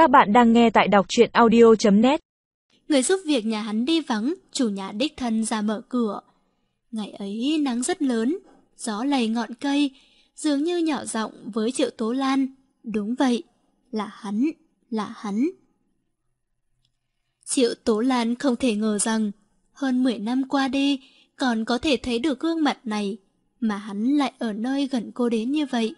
Các bạn đang nghe tại đọc truyện audio.net Người giúp việc nhà hắn đi vắng, chủ nhà đích thân ra mở cửa. Ngày ấy nắng rất lớn, gió lầy ngọn cây, dường như nhỏ giọng với Triệu Tố Lan. Đúng vậy, là hắn, là hắn. Triệu Tố Lan không thể ngờ rằng, hơn 10 năm qua đi, còn có thể thấy được gương mặt này, mà hắn lại ở nơi gần cô đến như vậy.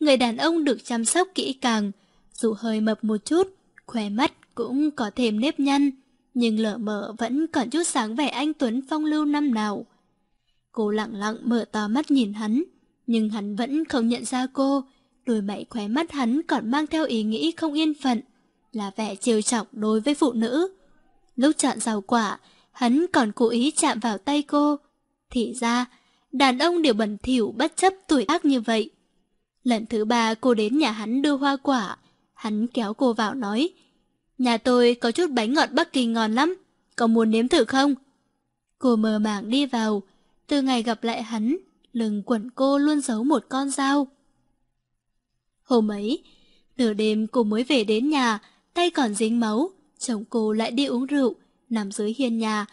Người đàn ông được chăm sóc kỹ càng, dù hơi mập một chút, khóe mắt cũng có thêm nếp nhăn, nhưng lở mở vẫn còn chút sáng vẻ anh Tuấn phong lưu năm nào. Cô lặng lặng mở to mắt nhìn hắn, nhưng hắn vẫn không nhận ra cô, đôi mày khóe mắt hắn còn mang theo ý nghĩ không yên phận, là vẻ trêu chọc đối với phụ nữ. Lúc chọn rau quả, hắn còn cố ý chạm vào tay cô. Thì ra, đàn ông đều bẩn thỉu bất chấp tuổi ác như vậy. Lần thứ ba cô đến nhà hắn đưa hoa quả, hắn kéo cô vào nói, Nhà tôi có chút bánh ngọt Bắc Kinh ngon lắm, có muốn nếm thử không? Cô mơ màng đi vào, từ ngày gặp lại hắn, lưng quần cô luôn giấu một con dao. Hôm ấy, nửa đêm cô mới về đến nhà, tay còn dính máu, chồng cô lại đi uống rượu, nằm dưới hiên nhà.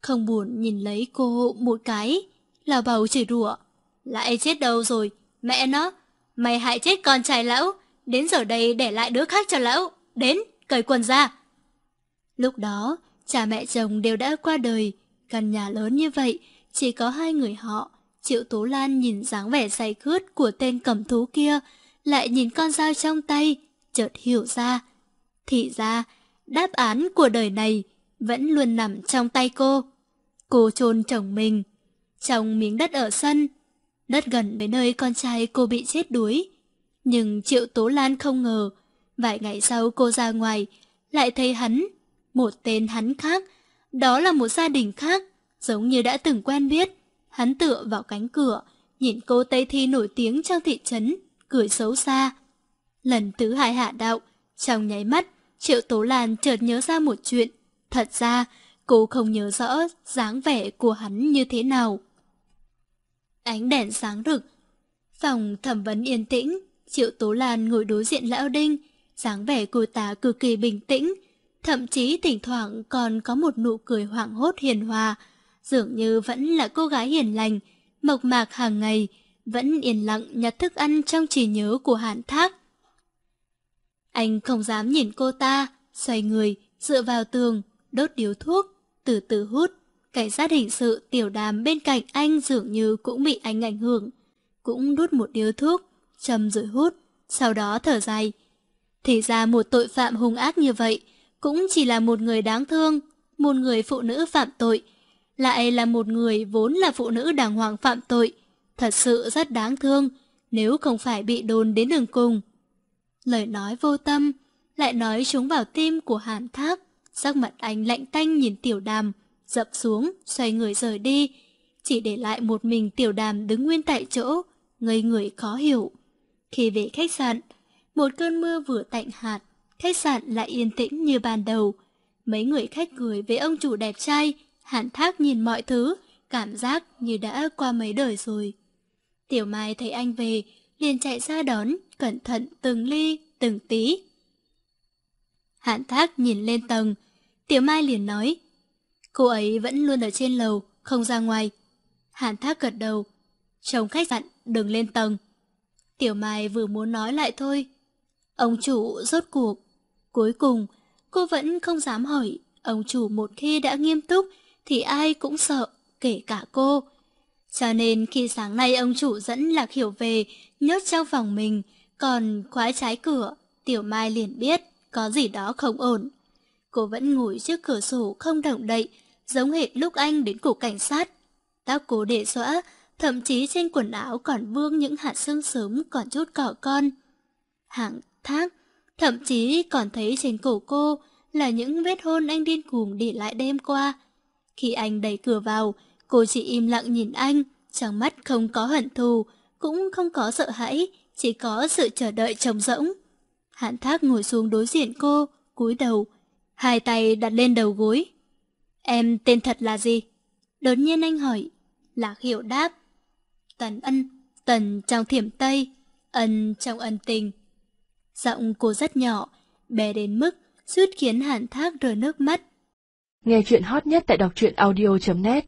Không buồn nhìn lấy cô một cái, là bầu chỉ rủa. Lại chết đâu rồi, mẹ nó, mày hại chết con trai lão, đến giờ đây để lại đứa khác cho lão, đến, cởi quần ra. Lúc đó, cha mẹ chồng đều đã qua đời, căn nhà lớn như vậy, chỉ có hai người họ. Triệu Tố Lan nhìn dáng vẻ say khướt của tên cầm thú kia, lại nhìn con dao trong tay, chợt hiểu ra. Thì ra, đáp án của đời này vẫn luôn nằm trong tay cô. Cô chôn chồng mình, trong miếng đất ở sân, đất gần với nơi con trai cô bị chết đuối. Nhưng Triệu Tố Lan không ngờ, vài ngày sau cô ra ngoài, lại thấy hắn, một tên hắn khác, đó là một gia đình khác, giống như đã từng quen biết. Hắn tựa vào cánh cửa, nhìn cô Tây Thi nổi tiếng trong thị trấn, cười xấu xa. Lần thứ hai hạ đạo, trong nháy mắt, Triệu Tố Lan chợt nhớ ra một chuyện. Thật ra, cô không nhớ rõ dáng vẻ của hắn như thế nào. Ánh đèn sáng rực, phòng thẩm vấn yên tĩnh, Triệu Tố Lan ngồi đối diện Lão Đinh, dáng vẻ cô ta cực kỳ bình tĩnh, thậm chí thỉnh thoảng còn có một nụ cười hoảng hốt hiền hòa, dường như vẫn là cô gái hiền lành, mộc mạc hàng ngày, vẫn yên lặng nhặt thức ăn trong trí nhớ của Hàn Thác. Anh không dám nhìn cô ta, xoay người, dựa vào tường, đốt điếu thuốc, từ từ hút. Cảnh sát hình sự tiểu đàm bên cạnh anh dường như cũng bị anh ảnh hưởng. Cũng đút một điếu thuốc, châm rồi hút, sau đó thở dài. Thì ra một tội phạm hung ác như vậy, cũng chỉ là một người đáng thương, một người phụ nữ phạm tội, lại là một người vốn là phụ nữ đàng hoàng phạm tội. Thật sự rất đáng thương, nếu không phải bị đồn đến đường cùng. Lời nói vô tâm, lại nói trúng vào tim của Hàn Thác. Sắc mặt anh lạnh tanh nhìn tiểu đàm, dập xuống, xoay người rời đi. Chỉ để lại một mình tiểu đàm đứng nguyên tại chỗ, ngây người khó hiểu. Khi về khách sạn, một cơn mưa vừa tạnh hạt, khách sạn lại yên tĩnh như ban đầu. Mấy người khách cười với ông chủ đẹp trai, hạn Thác nhìn mọi thứ, cảm giác như đã qua mấy đời rồi. Tiểu Mai thấy anh về, liền chạy ra đón, cẩn thận từng ly, từng tí. Hạn Thác nhìn lên tầng, Tiểu Mai liền nói, cô ấy vẫn luôn ở trên lầu, không ra ngoài. hạn Thác gật đầu, chồng khách sạn đừng lên tầng. Tiểu Mai vừa muốn nói lại thôi. Ông chủ rốt cuộc. Cuối cùng, cô vẫn không dám hỏi, ông chủ một khi đã nghiêm túc thì ai cũng sợ, kể cả cô. Cho nên khi sáng nay ông chủ dẫn Lạc Hiểu về, nhốt trong phòng mình, còn khóa trái cửa, Tiểu Mai liền biết có gì đó không ổn. Cô vẫn ngồi trước cửa sổ không động đậy, giống hệt lúc anh đến cục cảnh sát. Tóc cô để xõa, thậm chí trên quần áo còn vương những hạt sương sớm còn chút cỏ con. Hạng thác, thậm chí còn thấy trên cổ cô là những vết hôn anh điên cuồng để lại đêm qua. Khi anh đẩy cửa vào, cô chỉ im lặng nhìn anh, trong mắt không có hận thù, cũng không có sợ hãi, chỉ có sự chờ đợi trống rỗng. Hạn thác ngồi xuống đối diện cô, cúi đầu, hai tay đặt lên đầu gối. Em tên thật là gì? Đột nhiên anh hỏi. Lạc Hiểu đáp. Tần ân, tần trong thiểm tây, ân trong ân tình. Giọng cô rất nhỏ, bé đến mức suýt khiến Hàn Thác rơi nước mắt. Nghe chuyện hot nhất tại đọc truyện audio.net